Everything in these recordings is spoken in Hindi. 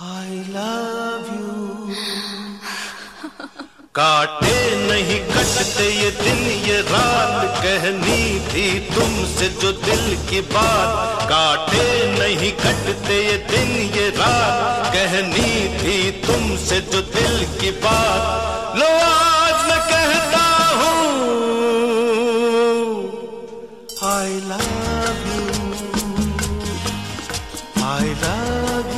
I love you. काटे नहीं, कटते ये दिन, ये रात। कहनी थी तुमसे जो दिल की बात। काटे नहीं, कटते ये दिन, ये रात। कहनी थी तुमसे जो दिल की बात। लो, आज मैं कहता हूँ। आई लव आई लव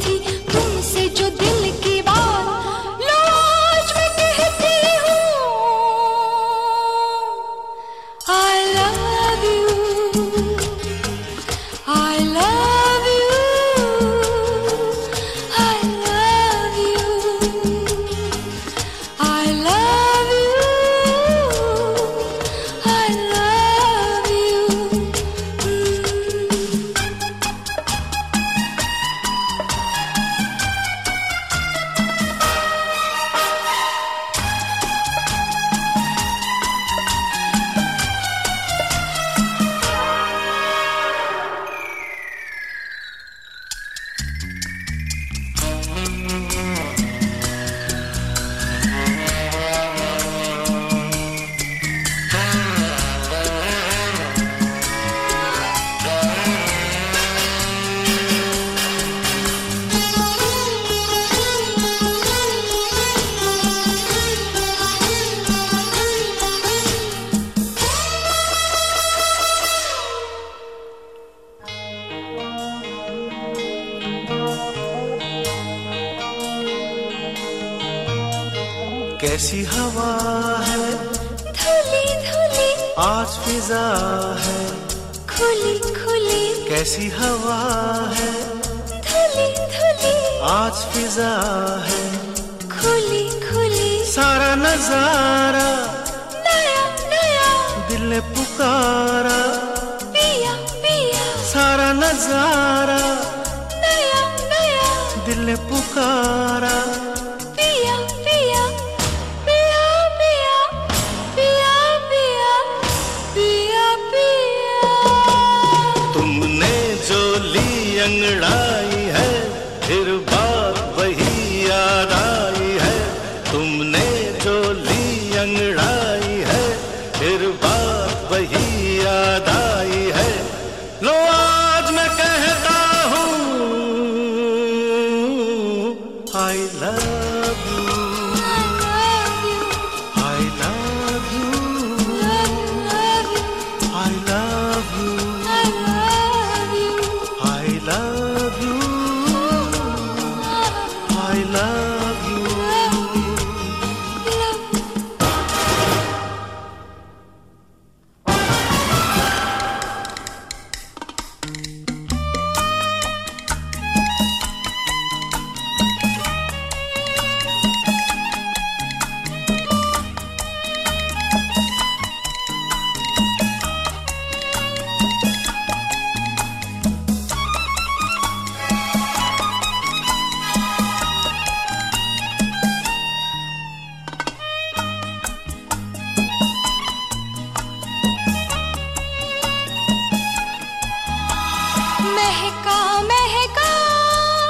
कैसी हवा है? धुली धुली। आज फिजा है। खुली खुली। कैसी हवा है? धुली धुली। आज फिजा है। खुली खुली। सारा नज़ारा। नया नया। दिल ने पुकारा। पिया पिया। सारा नज़ारा। नया नया। दिल ने पुकारा। अंगड़ाई है, फिर बात वही याद आई है। तुमने जो ली अंगड़ाई है, फिर बात वही याद आई है। लो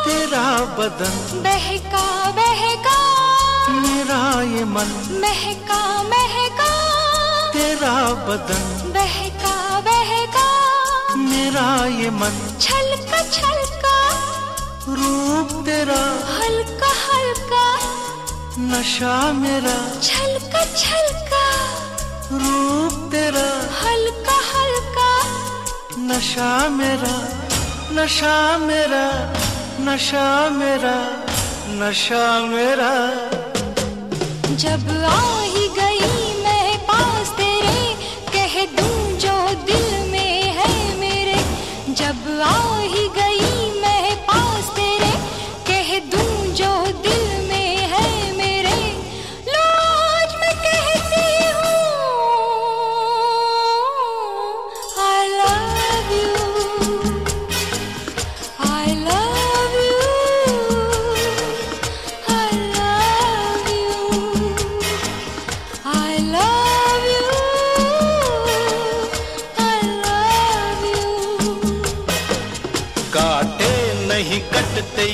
तेरा बदन बहका बहका। मेरा ये मन महका महका तेरा बदन बहका बहका। मेरा ये मन। छलका छलका। रूप तेरा हल्का हल्का। नशा मेरा। छलका छलका। रूप तेरा। हल्का हल्का। नशा मेरा नशा मेरा। नशा मेरा नशा मेरा। जब आ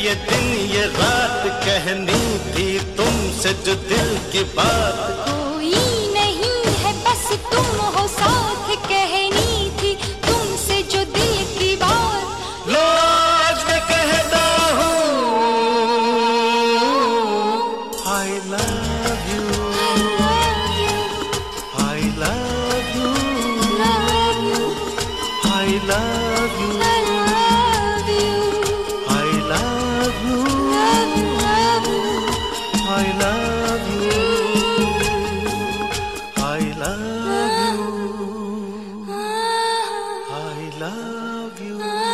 ये दिन ये रात कहनी थी तुमसे जो दिल की बात। love you.